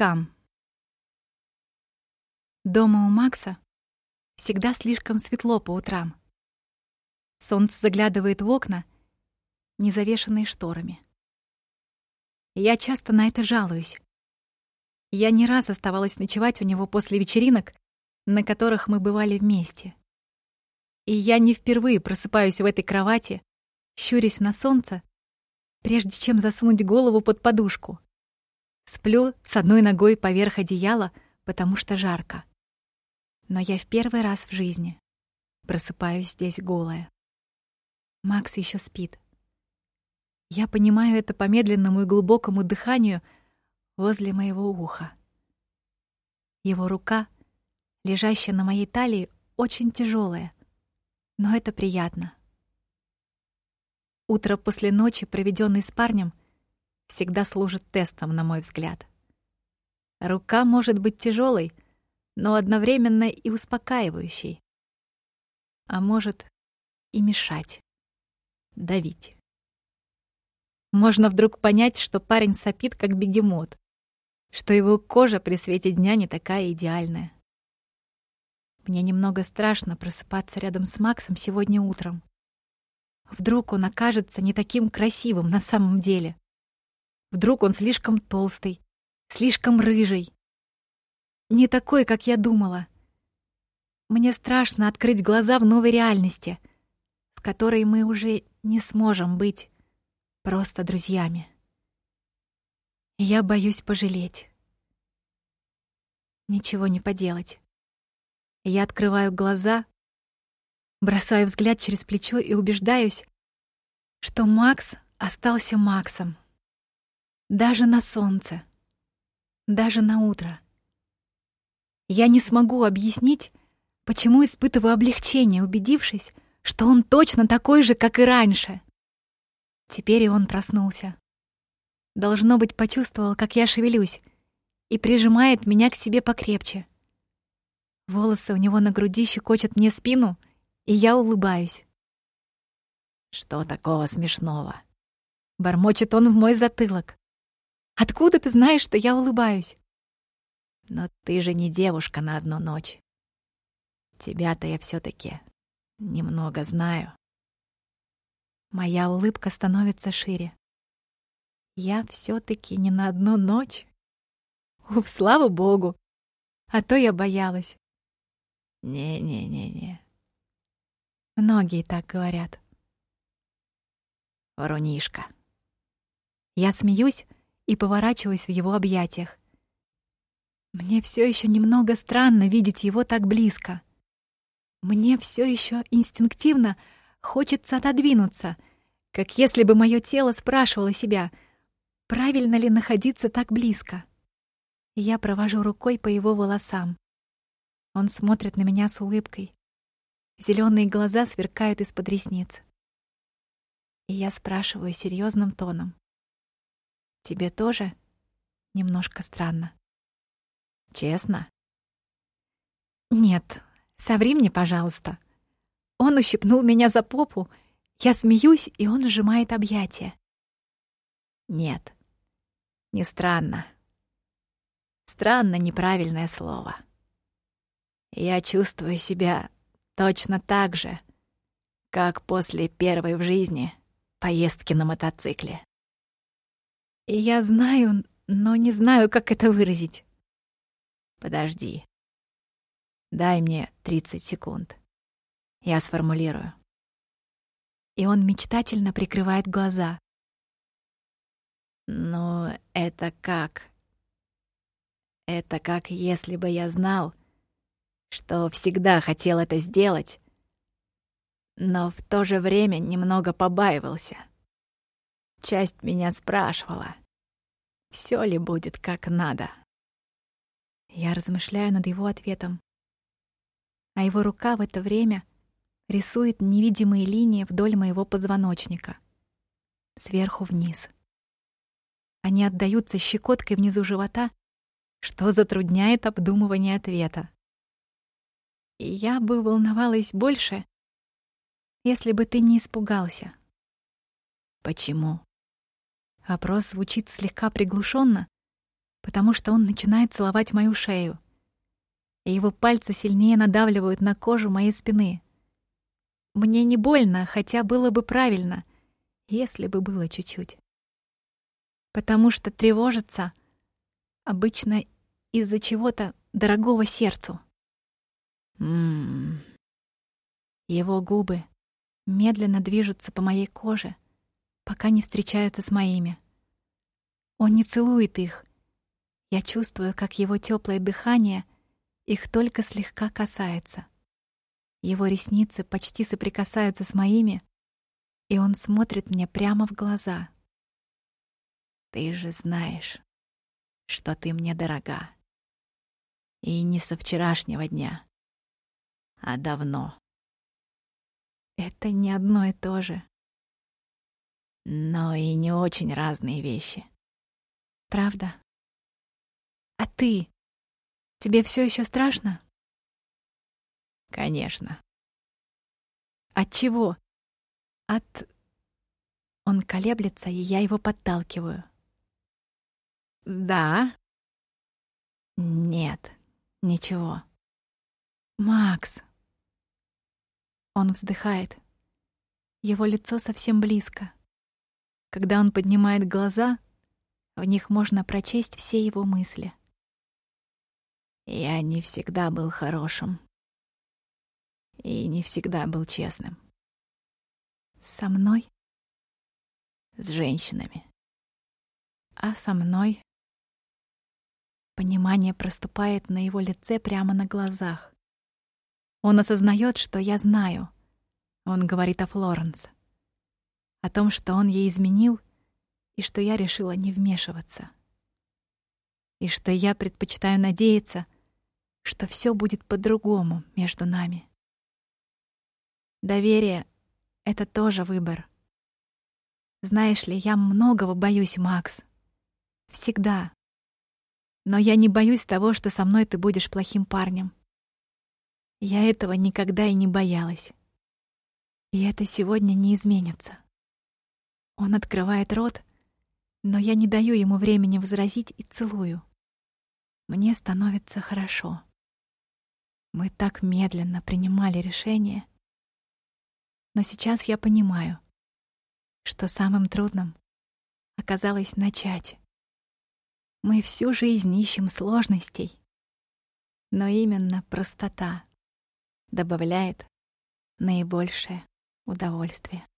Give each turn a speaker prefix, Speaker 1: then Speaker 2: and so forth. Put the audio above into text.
Speaker 1: цветкам. Дома у Макса всегда слишком светло по утрам. Солнце заглядывает в окна, не завешенные шторами. Я часто на это жалуюсь. Я не раз оставалась ночевать у него после вечеринок, на которых мы бывали вместе. И я не впервые просыпаюсь в этой кровати, щурясь на солнце, прежде чем засунуть голову под подушку. Сплю с одной ногой поверх одеяла, потому что жарко. Но я в первый раз в жизни просыпаюсь здесь голая. Макс еще спит. Я понимаю это по медленному и глубокому дыханию возле моего уха. Его рука, лежащая на моей талии, очень тяжелая, но это приятно. Утро после ночи, проведенной с парнем, всегда служит тестом, на мой взгляд. Рука может быть тяжелой, но одновременно и успокаивающей. А может и мешать, давить. Можно вдруг понять, что парень сопит, как бегемот, что его кожа при свете дня не такая идеальная. Мне немного страшно просыпаться рядом с Максом сегодня утром. Вдруг он окажется не таким красивым на самом деле. Вдруг он слишком толстый, слишком рыжий. Не такой, как я думала. Мне страшно открыть глаза в новой реальности, в которой мы уже не сможем быть просто друзьями. Я боюсь пожалеть. Ничего не поделать. Я открываю глаза Бросаю взгляд через плечо и убеждаюсь, что Макс остался Максом. Даже на солнце. Даже на утро. Я не смогу объяснить, почему испытываю облегчение, убедившись, что он точно такой же, как и раньше. Теперь и он проснулся. Должно быть, почувствовал, как я шевелюсь, и прижимает меня к себе покрепче. Волосы у него на груди щекочут мне спину — и я улыбаюсь. «Что такого смешного?» Бормочет он в мой затылок. «Откуда ты знаешь, что я улыбаюсь?» «Но ты же не девушка на одну ночь. Тебя-то я все таки немного знаю». Моя улыбка становится шире. Я все таки не на одну ночь. Уф, слава богу! А то я боялась. Не-не-не-не. Многие так говорят. Врунишка. Я смеюсь и поворачиваюсь в его объятиях. Мне все еще немного странно видеть его так близко. Мне все еще инстинктивно хочется отодвинуться, как если бы мое тело спрашивало себя, правильно ли находиться так близко. Я провожу рукой по его волосам. Он смотрит на меня с улыбкой. Зеленые глаза сверкают из-под ресниц. И я спрашиваю серьезным тоном. «Тебе тоже немножко странно?» «Честно?» «Нет, соври мне, пожалуйста». Он ущипнул меня за попу, я смеюсь, и он сжимает объятия. «Нет, не странно. Странно — неправильное слово. Я чувствую себя Точно так же, как после первой в жизни поездки на мотоцикле. Я знаю, но не знаю, как это выразить. Подожди. Дай мне 30 секунд. Я сформулирую. И он мечтательно прикрывает глаза. Ну, это как? Это как если бы я знал, что всегда хотел это сделать, но в то же время немного побаивался. Часть меня спрашивала, все ли будет как надо. Я размышляю над его ответом, а его рука в это время рисует невидимые линии вдоль моего позвоночника, сверху вниз. Они отдаются щекоткой внизу живота, что затрудняет обдумывание ответа я бы волновалась больше, если бы ты не испугался. Почему? Вопрос звучит слегка приглушенно, потому что он начинает целовать мою шею, и его пальцы сильнее надавливают на кожу моей спины. Мне не больно, хотя было бы правильно, если бы было чуть-чуть. Потому что тревожиться обычно из-за чего-то дорогого сердцу. Ммм. Его губы медленно движутся по моей коже, пока не встречаются с моими. Он не целует их. Я чувствую, как его теплое дыхание их только слегка касается. Его ресницы почти соприкасаются с моими, и он смотрит мне прямо в глаза. Ты же знаешь, что ты мне дорога. И не со вчерашнего дня, а давно. Это не одно и то же. Но и не очень разные вещи. Правда? А ты? Тебе все еще страшно? Конечно. От чего? От... Он колеблется, и я его подталкиваю. Да. Нет, ничего. Макс. Он вздыхает. Его лицо совсем близко. Когда он поднимает глаза, в них можно прочесть все его мысли. Я не всегда был хорошим. И не всегда был честным. Со мной? С женщинами. А со мной? Понимание проступает на его лице прямо на глазах. Он осознает, что я знаю. Он говорит о Флоренс. О том, что он ей изменил, и что я решила не вмешиваться. И что я предпочитаю надеяться, что все будет по-другому между нами. Доверие — это тоже выбор. Знаешь ли, я многого боюсь, Макс. Всегда. Но я не боюсь того, что со мной ты будешь плохим парнем. Я этого никогда и не боялась. И это сегодня не изменится. Он открывает рот, но я не даю ему времени возразить и целую. Мне становится хорошо. Мы так медленно принимали решение. Но сейчас я понимаю, что самым трудным оказалось начать. Мы всю жизнь ищем сложностей, но именно простота добавляет наибольшее удовольствие.